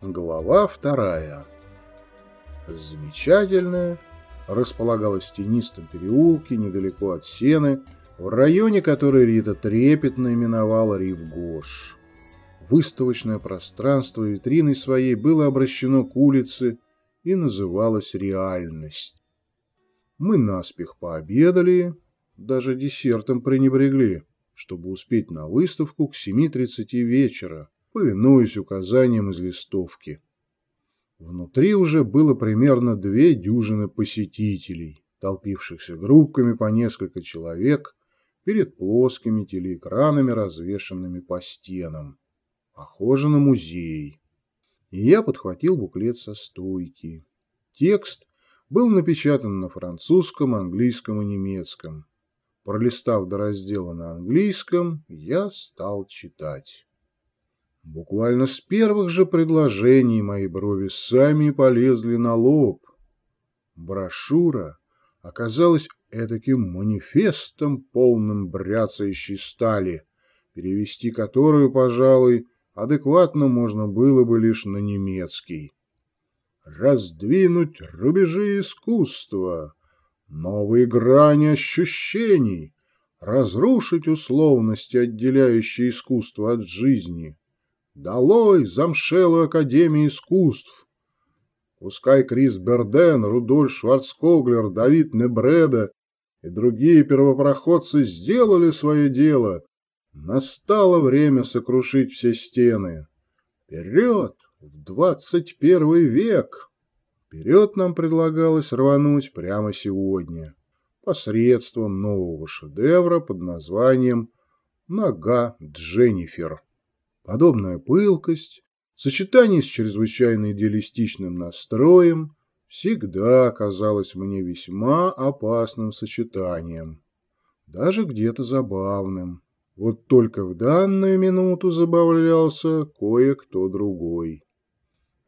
Глава вторая. Замечательная располагалась в тенистом переулке недалеко от Сены, в районе, который Рита трепетно именовала Ривгош. Выставочное пространство витриной своей было обращено к улице и называлось «Реальность». Мы наспех пообедали, даже десертом пренебрегли, чтобы успеть на выставку к 7.30 вечера повинуясь указаниям из листовки. Внутри уже было примерно две дюжины посетителей, толпившихся группками по несколько человек перед плоскими телеэкранами, развешанными по стенам. Похоже на музей. И я подхватил буклет со стойки. Текст был напечатан на французском, английском и немецком. Пролистав до раздела на английском, я стал читать. Буквально с первых же предложений мои брови сами полезли на лоб. Брошюра оказалась этаким манифестом, полным бряцающей стали, перевести которую, пожалуй, адекватно можно было бы лишь на немецкий. Раздвинуть рубежи искусства, новые грани ощущений, разрушить условности, отделяющие искусство от жизни — Долой замшелую Академию искусств! Пускай Крис Берден, Рудольф Шварцкоглер, Давид Небреда и другие первопроходцы сделали свое дело, настало время сокрушить все стены. Вперед! В двадцать первый век! Вперед нам предлагалось рвануть прямо сегодня, посредством нового шедевра под названием «Нога Дженнифер». Подобная пылкость в сочетании с чрезвычайно идеалистичным настроем всегда казалась мне весьма опасным сочетанием, даже где-то забавным. Вот только в данную минуту забавлялся кое-кто другой.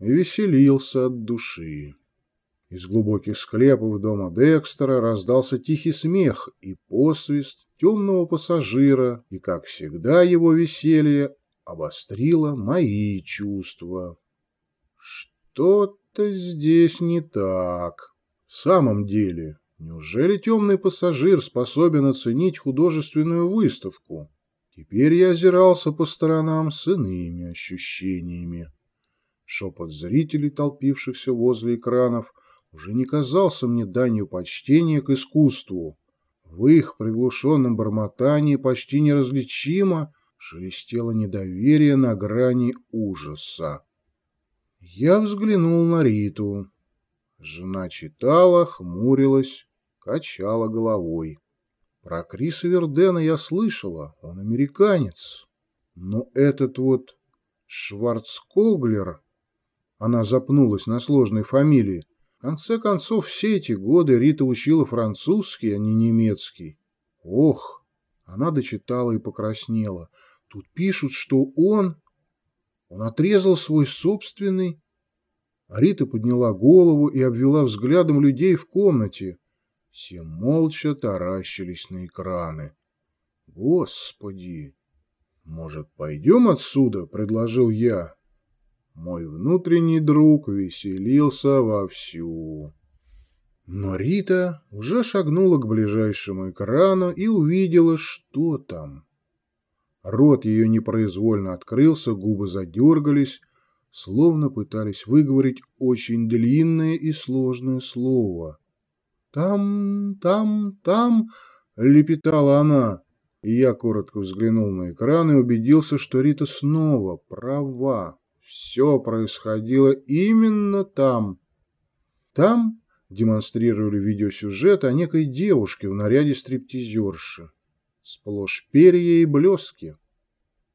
И веселился от души. Из глубоких склепов дома Декстера раздался тихий смех и посвист темного пассажира, и, как всегда, его веселье обострила мои чувства. Что-то здесь не так. В самом деле, неужели темный пассажир способен оценить художественную выставку? Теперь я озирался по сторонам с иными ощущениями. Шепот зрителей, толпившихся возле экранов, уже не казался мне данью почтения к искусству. В их приглушенном бормотании почти неразличимо шелестело недоверие на грани ужаса. Я взглянул на Риту. Жена читала, хмурилась, качала головой. Про Криса Вердена я слышала, он американец. Но этот вот Шварцкоглер... Она запнулась на сложной фамилии. В конце концов, все эти годы Рита учила французский, а не немецкий. Ох, она дочитала и покраснела. Тут пишут, что он... Он отрезал свой собственный... Рита подняла голову и обвела взглядом людей в комнате. Все молча таращились на экраны. Господи! Может, пойдем отсюда? Предложил я. Мой внутренний друг веселился вовсю. Но Рита уже шагнула к ближайшему экрану и увидела, что там. Рот ее непроизвольно открылся, губы задергались, словно пытались выговорить очень длинное и сложное слово. «Там, там, там!» — лепетала она. И я коротко взглянул на экран и убедился, что Рита снова права. Все происходило именно там. Там демонстрировали видеосюжет о некой девушке в наряде стриптизерши. Сплошь перья и блески.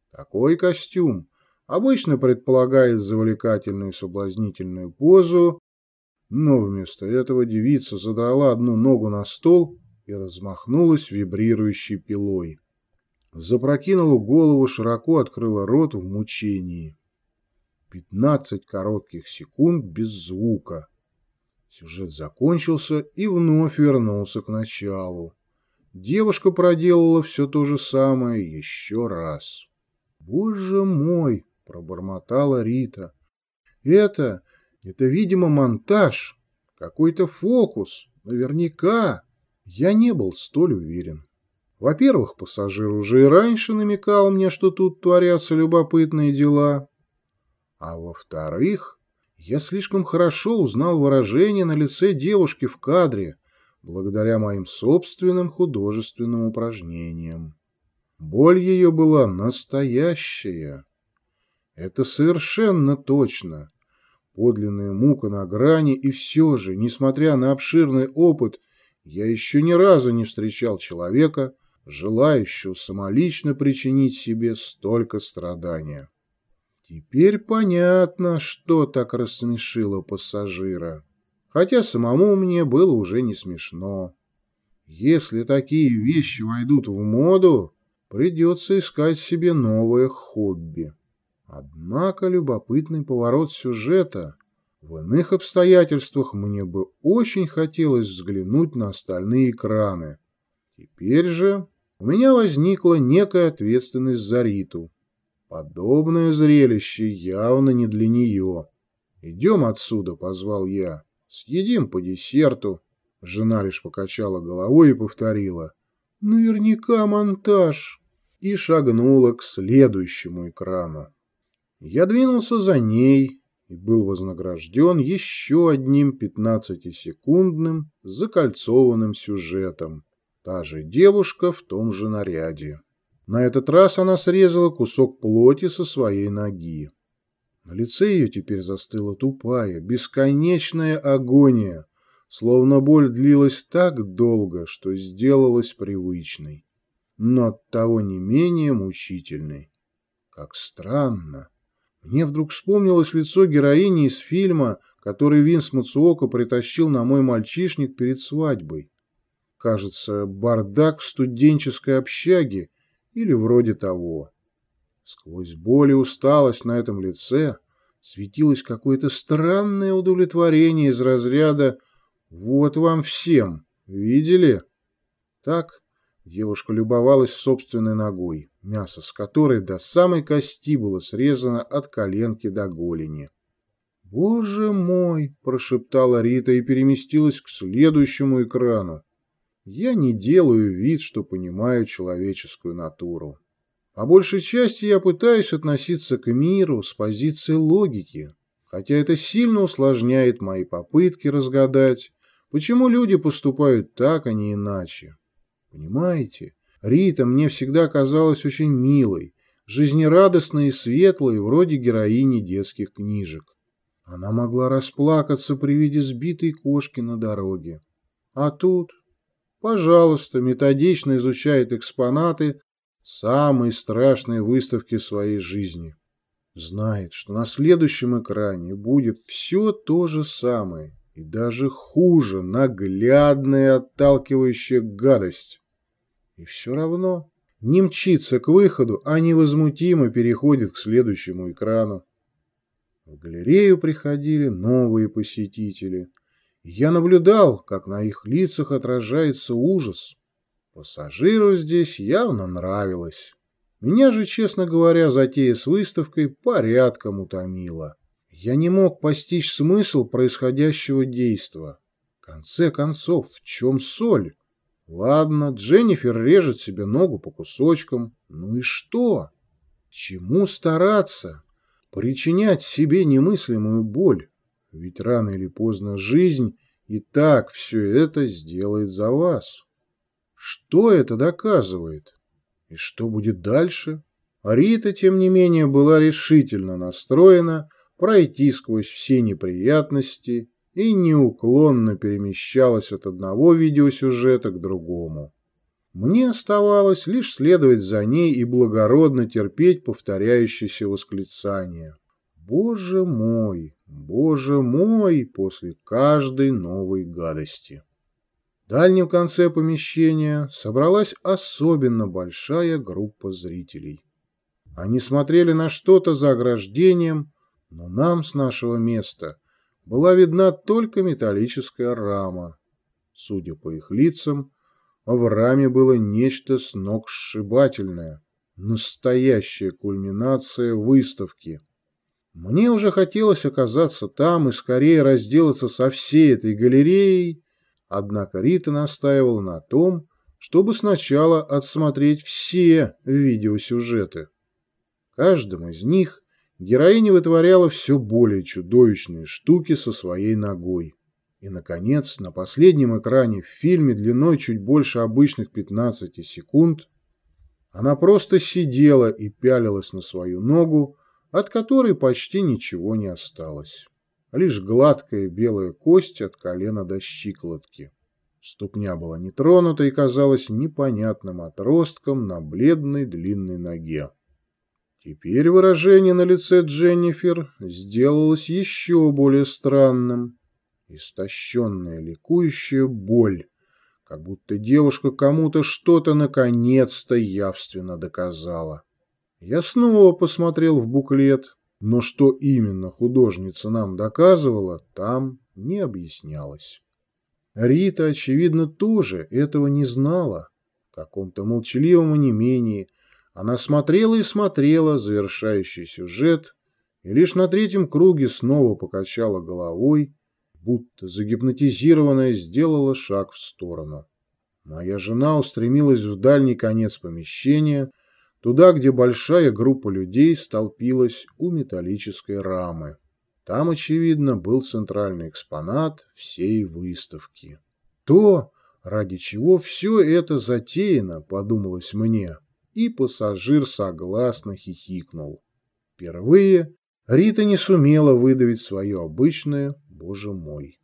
Такой костюм обычно предполагает завлекательную соблазнительную позу, но вместо этого девица задрала одну ногу на стол и размахнулась вибрирующей пилой. запрокинула голову, широко открыла рот в мучении. Пятнадцать коротких секунд без звука. Сюжет закончился и вновь вернулся к началу. Девушка проделала все то же самое еще раз. «Боже мой!» — пробормотала Рита. «Это... это, видимо, монтаж. Какой-то фокус. Наверняка. Я не был столь уверен. Во-первых, пассажир уже и раньше намекал мне, что тут творятся любопытные дела. А во-вторых, я слишком хорошо узнал выражение на лице девушки в кадре, благодаря моим собственным художественным упражнениям. Боль ее была настоящая. Это совершенно точно. Подлинная мука на грани, и все же, несмотря на обширный опыт, я еще ни разу не встречал человека, желающего самолично причинить себе столько страдания. Теперь понятно, что так рассмешило пассажира. Хотя самому мне было уже не смешно. Если такие вещи войдут в моду, придется искать себе новое хобби. Однако любопытный поворот сюжета. В иных обстоятельствах мне бы очень хотелось взглянуть на остальные экраны. Теперь же у меня возникла некая ответственность за Риту. Подобное зрелище явно не для нее. «Идем отсюда», — позвал я. «Съедим по десерту». Жена лишь покачала головой и повторила. «Наверняка монтаж». И шагнула к следующему экрану. Я двинулся за ней и был вознагражден еще одним пятнадцатисекундным закольцованным сюжетом. Та же девушка в том же наряде. На этот раз она срезала кусок плоти со своей ноги. На лице ее теперь застыла тупая, бесконечная агония, словно боль длилась так долго, что сделалась привычной, но оттого не менее мучительной. Как странно. Мне вдруг вспомнилось лицо героини из фильма, который Винс Мацуока притащил на мой мальчишник перед свадьбой. Кажется, бардак в студенческой общаге или вроде того. Сквозь боль и усталость на этом лице светилось какое-то странное удовлетворение из разряда «Вот вам всем! Видели?» Так девушка любовалась собственной ногой, мясо с которой до самой кости было срезано от коленки до голени. «Боже мой!» – прошептала Рита и переместилась к следующему экрану. Я не делаю вид, что понимаю человеческую натуру. По большей части я пытаюсь относиться к миру с позиции логики, хотя это сильно усложняет мои попытки разгадать, почему люди поступают так, а не иначе. Понимаете, Рита мне всегда казалась очень милой, жизнерадостной и светлой, вроде героини детских книжек. Она могла расплакаться при виде сбитой кошки на дороге. А тут пожалуйста, методично изучает экспонаты самой страшной выставки своей жизни. Знает, что на следующем экране будет все то же самое, и даже хуже, наглядная отталкивающая гадость. И все равно не мчится к выходу, а невозмутимо переходит к следующему экрану. В галерею приходили новые посетители – я наблюдал, как на их лицах отражается ужас. Пассажиру здесь явно нравилось. Меня же, честно говоря, затея с выставкой порядком утомила. Я не мог постичь смысл происходящего действа. В конце концов, в чем соль? Ладно, Дженнифер режет себе ногу по кусочкам. Ну и что? Чему стараться? Причинять себе немыслимую боль? Ведь рано или поздно жизнь и так все это сделает за вас. Что это доказывает? И что будет дальше? Рита, тем не менее, была решительно настроена пройти сквозь все неприятности и неуклонно перемещалась от одного видеосюжета к другому. Мне оставалось лишь следовать за ней и благородно терпеть повторяющиеся восклицания. Боже мой, боже мой, после каждой новой гадости. Дальнем конце помещения собралась особенно большая группа зрителей. Они смотрели на что-то за ограждением, но нам с нашего места была видна только металлическая рама. Судя по их лицам, в раме было нечто сногсшибательное, настоящая кульминация выставки. Мне уже хотелось оказаться там и скорее разделаться со всей этой галереей, Однако Рита настаивала на том, чтобы сначала отсмотреть все видеосюжеты. В каждом из них героиня вытворяла все более чудовищные штуки со своей ногой. И, наконец, на последнем экране в фильме длиной чуть больше обычных 15 секунд она просто сидела и пялилась на свою ногу, от которой почти ничего не осталось лишь гладкая белая кость от колена до щиколотки. Ступня была не тронута и казалась непонятным отростком на бледной длинной ноге. Теперь выражение на лице Дженнифер сделалось еще более странным. Истощенная ликующая боль, как будто девушка кому-то что-то наконец-то явственно доказала. Я снова посмотрел в буклет, но что именно художница нам доказывала, там не объяснялось. Рита, очевидно, тоже этого не знала. В каком-то молчаливом онемении она смотрела и смотрела завершающий сюжет, и лишь на третьем круге снова покачала головой, будто загипнотизированная сделала шаг в сторону. Моя жена устремилась в дальний конец помещения — туда, где большая группа людей столпилась у металлической рамы. Там, очевидно, был центральный экспонат всей выставки. То, ради чего все это затеяно, подумалось мне, и пассажир согласно хихикнул. Впервые Рита не сумела выдавить свое обычное «Боже мой».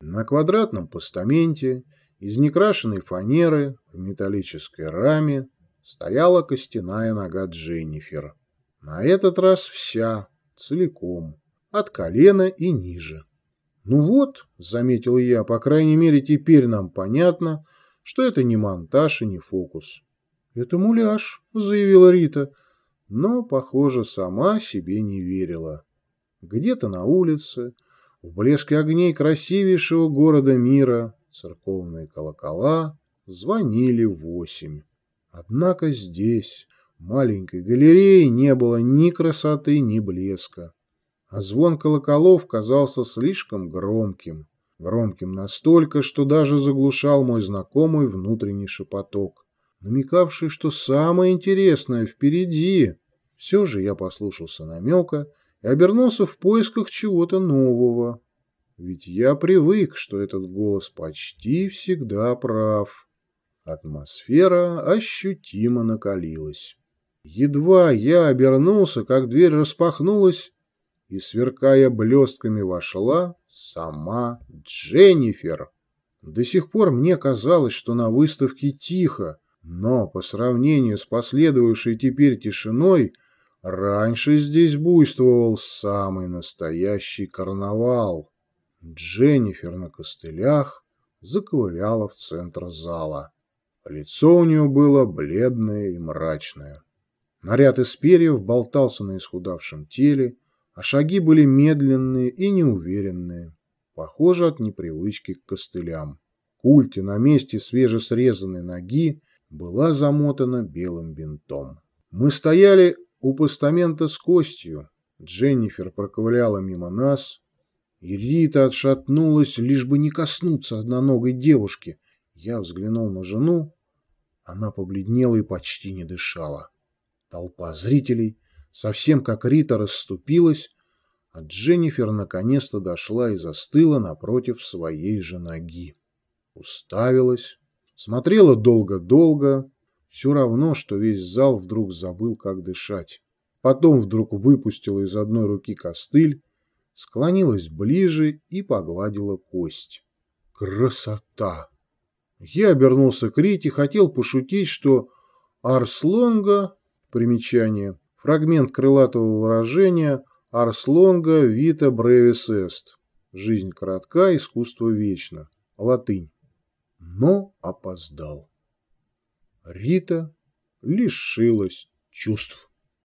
На квадратном постаменте из некрашенной фанеры в металлической раме стояла костяная нога Дженнифер. На этот раз вся, целиком, от колена и ниже. «Ну вот», — заметил я, — «по крайней мере, теперь нам понятно, что это не монтаж и не фокус». «Это муляж», — заявила Рита, но, похоже, сама себе не верила. Где-то на улице, в блеске огней красивейшего города мира, церковные колокола звонили восемь. Однако здесь, в маленькой галерее, не было ни красоты, ни блеска. А звон колоколов казался слишком громким. Громким настолько, что даже заглушал мой знакомый внутренний шепоток, намекавший, что самое интересное впереди. Все же я послушался намека и обернулся в поисках чего-то нового. Ведь я привык, что этот голос почти всегда прав. Атмосфера ощутимо накалилась. Едва я обернулся, как дверь распахнулась, и, сверкая блестками, вошла сама Дженнифер. До сих пор мне казалось, что на выставке тихо, но по сравнению с последовавшей теперь тишиной, раньше здесь буйствовал самый настоящий карнавал. Дженнифер на костылях заковыляла в центр зала. Лицо у нее было бледное и мрачное. Наряд из перьев болтался на исхудавшем теле, а шаги были медленные и неуверенные, похоже от непривычки к костылям. Культе на месте свежесрезанной ноги была замотана белым бинтом. Мы стояли у постамента с костью. Дженнифер проковыляла мимо нас, и Рита отшатнулась, лишь бы не коснуться одноногой девушки. Я взглянул на жену, она побледнела и почти не дышала. Толпа зрителей, совсем как Рита, расступилась, а Дженнифер наконец-то дошла и застыла напротив своей же ноги. Уставилась, смотрела долго-долго, все равно, что весь зал вдруг забыл, как дышать. Потом вдруг выпустила из одной руки костыль, склонилась ближе и погладила кость. Красота! Я обернулся к Рите, хотел пошутить, что Арслонга, примечание, фрагмент крылатого выражения Арслонга вита бревис эст. Жизнь коротка, искусство вечно. Латынь. но опоздал. Рита лишилась чувств.